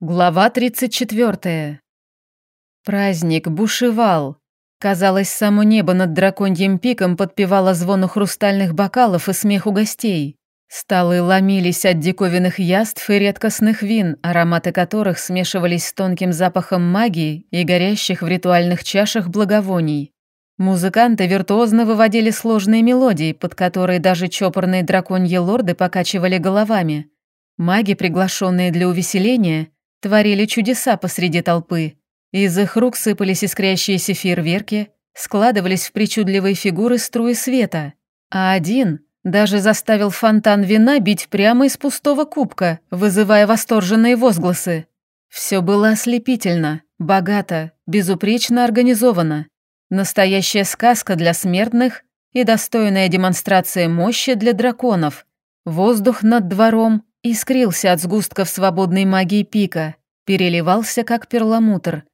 Глава 34. Праздник бушевал. Казалось, само небо над драконьим пиком подпевало звону хрустальных бокалов и смеху гостей. Столы ломились от диковинных яств и редкостных вин, ароматы которых смешивались с тонким запахом магии и горящих в ритуальных чашах благовоний. Музыканты виртуозно выводили сложные мелодии, под которые даже чопорные драконьи лорды покачивали головами. Маги, приглашенные для увеселения, творили чудеса посреди толпы. Из их рук сыпались искрящиеся фейерверки, складывались в причудливые фигуры струи света, а один даже заставил фонтан вина бить прямо из пустого кубка, вызывая восторженные возгласы. Все было ослепительно, богато, безупречно организовано. Настоящая сказка для смертных и достойная демонстрация мощи для драконов. Воздух над двором Искрился от сгустков свободной магии пика, переливался как перламутр.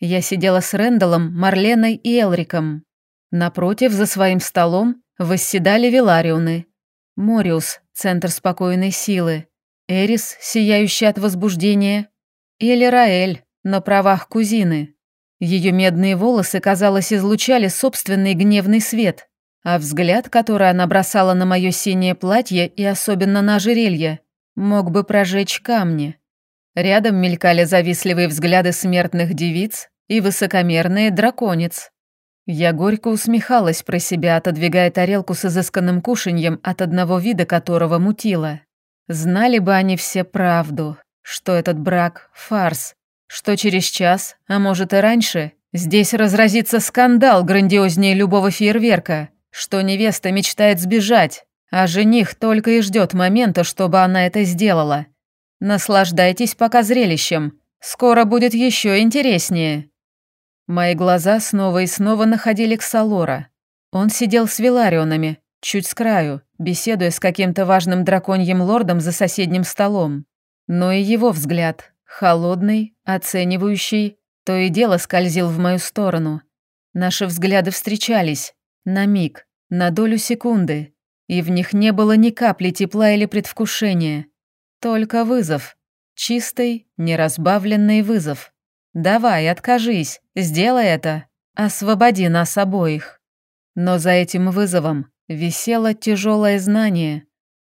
Я сидела с Рэндаллом, Марленой и Элриком. Напротив, за своим столом, восседали Виларионы. Мориус, центр спокойной силы. Эрис, сияющий от возбуждения. Или Раэль, на правах кузины. Ее медные волосы, казалось, излучали собственный гневный свет, а взгляд, который она бросала на мое синее платье и особенно на ожерелье, мог бы прожечь камни. Рядом мелькали завистливые взгляды смертных девиц и высокомерные драконец. Я горько усмехалась про себя, отодвигая тарелку с изысканным кушаньем, от одного вида которого мутила. Знали бы они все правду, что этот брак — фарс, что через час, а может и раньше, здесь разразится скандал грандиознее любого фейерверка, что невеста мечтает сбежать, а жених только и ждет момента, чтобы она это сделала. Наслаждайтесь пока зрелищем. Скоро будет еще интереснее. Мои глаза снова и снова находили Ксалора. Он сидел с Виларионами, чуть с краю, беседуя с каким-то важным драконьим лордом за соседним столом. Но и его взгляд, холодный, оценивающий, то и дело скользил в мою сторону. Наши взгляды встречались. На миг, на долю секунды, и в них не было ни капли тепла или предвкушения. Только вызов. Чистый, неразбавленный вызов. «Давай, откажись, сделай это, освободи нас обоих». Но за этим вызовом висело тяжелое знание.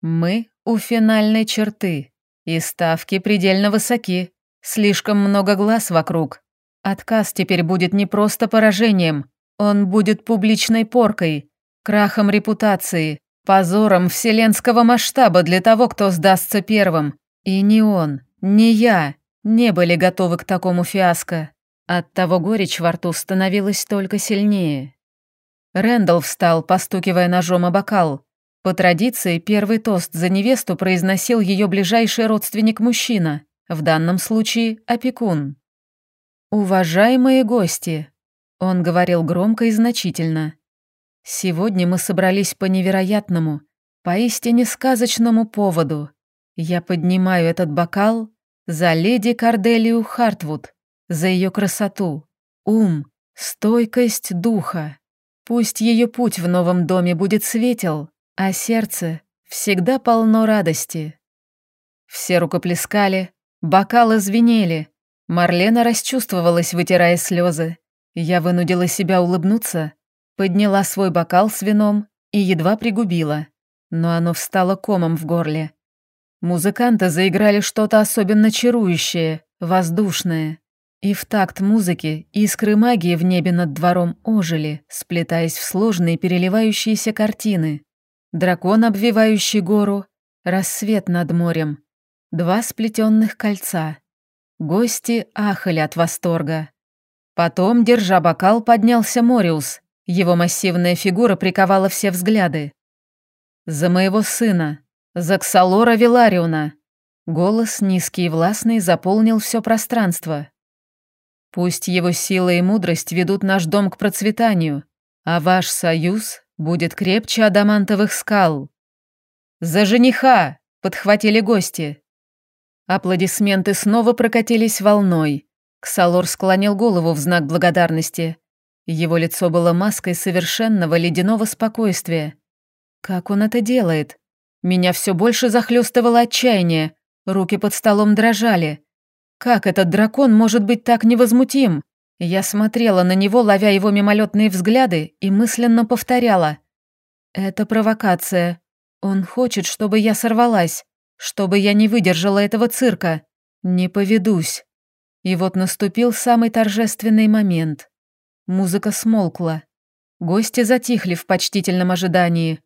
Мы у финальной черты, и ставки предельно высоки, слишком много глаз вокруг. Отказ теперь будет не просто поражением, он будет публичной поркой, крахом репутации, Позором вселенского масштаба для того, кто сдастся первым. И ни он, ни я не были готовы к такому фиаско. Оттого горечь во рту становилась только сильнее. Рэндалл встал, постукивая ножом о бокал. По традиции, первый тост за невесту произносил ее ближайший родственник-мужчина, в данном случае опекун. «Уважаемые гости», — он говорил громко и значительно, Сегодня мы собрались по невероятному, поистине сказочному поводу. Я поднимаю этот бокал за леди Карделию Хартвуд, за ее красоту, ум, стойкость духа. Пусть ее путь в новом доме будет светел, а сердце всегда полно радости. Все рукоплескали, бокалы звенели. Марлена расчувствовалась, вытирая слезы. Я вынудила себя улыбнуться, Подняла свой бокал с вином и едва пригубила, но оно встало комом в горле. Музыканты заиграли что-то особенно чарующее, воздушное. И в такт музыки искры магии в небе над двором ожили, сплетаясь в сложные переливающиеся картины. Дракон, обвивающий гору, рассвет над морем, два сплетенных кольца. Гости ахали от восторга. Потом, держа бокал, поднялся Мориус его массивная фигура приковала все взгляды. «За моего сына! За Ксалора Вилариуна!» Голос, низкий и властный, заполнил все пространство. «Пусть его сила и мудрость ведут наш дом к процветанию, а ваш союз будет крепче адамантовых скал». «За жениха!» — подхватили гости. Аплодисменты снова прокатились волной. Ксалор склонил голову в знак благодарности, его лицо было маской совершенного ледяного спокойствия. Как он это делает? Меня все больше захлестывало отчаяние, руки под столом дрожали. Как этот дракон может быть так невозмутим? Я смотрела на него, ловя его мимолетные взгляды, и мысленно повторяла. «Это провокация. Он хочет, чтобы я сорвалась, чтобы я не выдержала этого цирка. Не поведусь». И вот наступил самый торжественный момент. Музыка смолкла. Гости затихли в почтительном ожидании.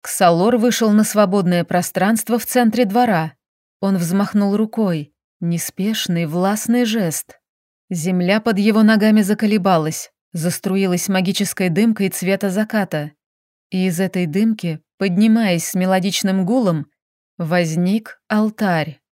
Ксалор вышел на свободное пространство в центре двора. Он взмахнул рукой. Неспешный, властный жест. Земля под его ногами заколебалась, заструилась магической дымкой цвета заката. И из этой дымки, поднимаясь с мелодичным гулом, возник алтарь.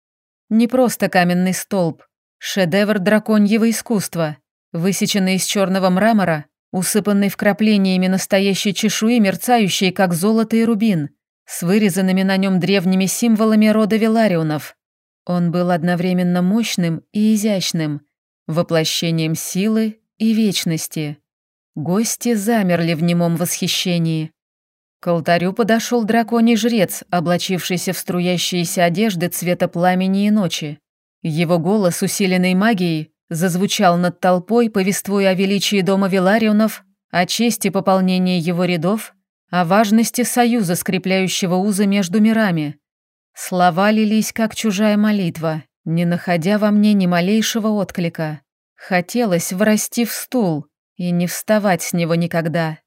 Не просто каменный столб, шедевр драконьего искусства, высеченный из черного мрамора, усыпанный вкраплениями настоящей чешуи, мерцающей, как золото и рубин, с вырезанными на нем древними символами рода Виларионов. Он был одновременно мощным и изящным, воплощением силы и вечности. Гости замерли в немом восхищении. К алтарю подошел драконий жрец, облачившийся в струящиеся одежды цвета пламени и ночи. Его голос, усиленный магией, зазвучал над толпой, повествуя о величии дома Виларионов, о чести пополнения его рядов, о важности союза, скрепляющего узы между мирами. Слова лились, как чужая молитва, не находя во мне ни малейшего отклика. Хотелось врасти в стул и не вставать с него никогда.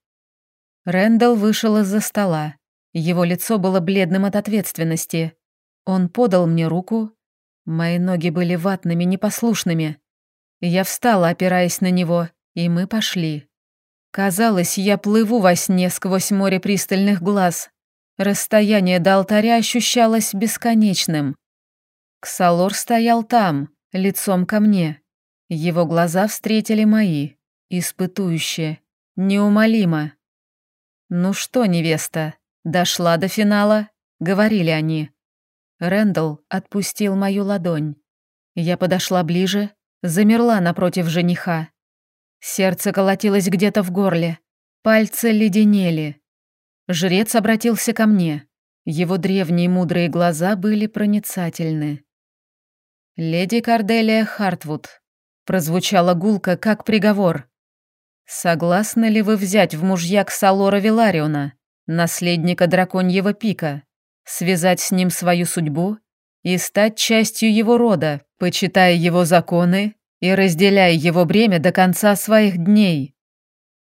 Рэндалл вышел из-за стола. Его лицо было бледным от ответственности. Он подал мне руку. Мои ноги были ватными, непослушными. Я встала, опираясь на него, и мы пошли. Казалось, я плыву во сне сквозь море пристальных глаз. Расстояние до алтаря ощущалось бесконечным. Ксалор стоял там, лицом ко мне. Его глаза встретили мои, испытующие, неумолимо. «Ну что, невеста, дошла до финала?» — говорили они. Рэндалл отпустил мою ладонь. Я подошла ближе, замерла напротив жениха. Сердце колотилось где-то в горле, пальцы леденели. Жрец обратился ко мне. Его древние мудрые глаза были проницательны. «Леди Карделия Хартвуд», — прозвучала гулка как приговор. «Согласны ли вы взять в мужья Ксалора Вилариона, наследника драконьего пика, связать с ним свою судьбу и стать частью его рода, почитая его законы и разделяя его бремя до конца своих дней?»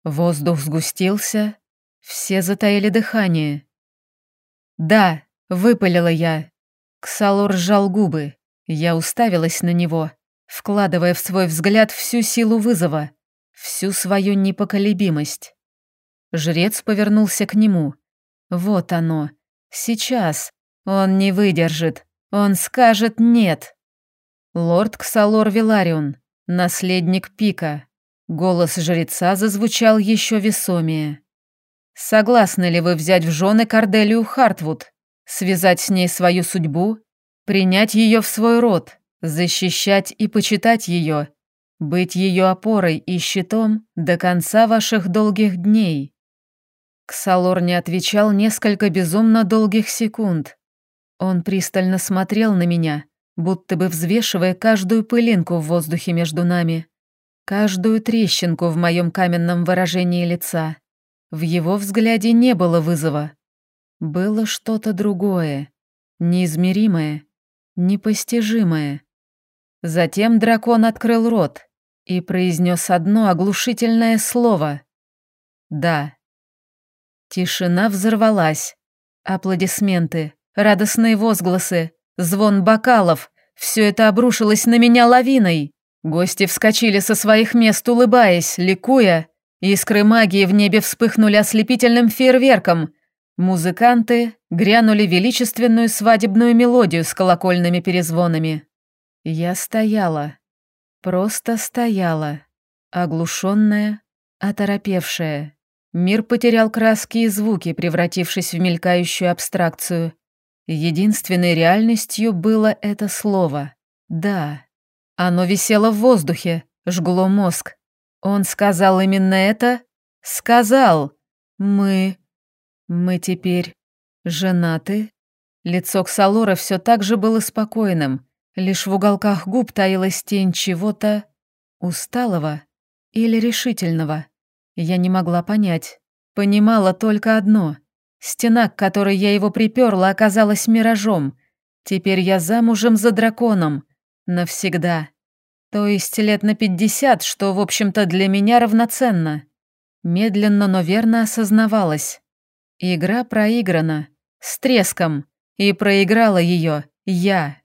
Воздух сгустился, все затаили дыхание. «Да», — выпалила я. Ксалор сжал губы. Я уставилась на него, вкладывая в свой взгляд всю силу вызова, всю свою непоколебимость. Жрец повернулся к нему. Вот оно. Сейчас. Он не выдержит. Он скажет «нет». Лорд Ксалор Виларион, наследник Пика. Голос жреца зазвучал еще весомее. Согласны ли вы взять в жены Корделию Хартвуд, связать с ней свою судьбу, принять ее в свой род, защищать и почитать ее, быть ее опорой и щитом до конца ваших долгих дней?» Ксалор не отвечал несколько безумно долгих секунд. Он пристально смотрел на меня, будто бы взвешивая каждую пылинку в воздухе между нами, каждую трещинку в моем каменном выражении лица. В его взгляде не было вызова. Было что-то другое, неизмеримое, непостижимое. Затем дракон открыл рот и произнес одно оглушительное слово. «Да». Тишина взорвалась. Аплодисменты, радостные возгласы, звон бокалов — все это обрушилось на меня лавиной. Гости вскочили со своих мест, улыбаясь, ликуя, Искры магии в небе вспыхнули ослепительным фейерверком. Музыканты грянули величественную свадебную мелодию с колокольными перезвонами. Я стояла. Просто стояла. Оглушенная, оторопевшая. Мир потерял краски и звуки, превратившись в мелькающую абстракцию. Единственной реальностью было это слово «да». Оно висело в воздухе, жгло мозг, он сказал именно это? Сказал. Мы... Мы теперь женаты? Лицо Ксалора все так же было спокойным, Лишь в уголках губ таилась тень чего-то усталого или решительного. Я не могла понять. Понимала только одно. Стена, к которой я его приперла, оказалась миражом. Теперь я замужем за драконом. Навсегда. То есть лет на пятьдесят, что, в общем-то, для меня равноценно. Медленно, но верно осознавалась. Игра проиграна. С треском. И проиграла ее я.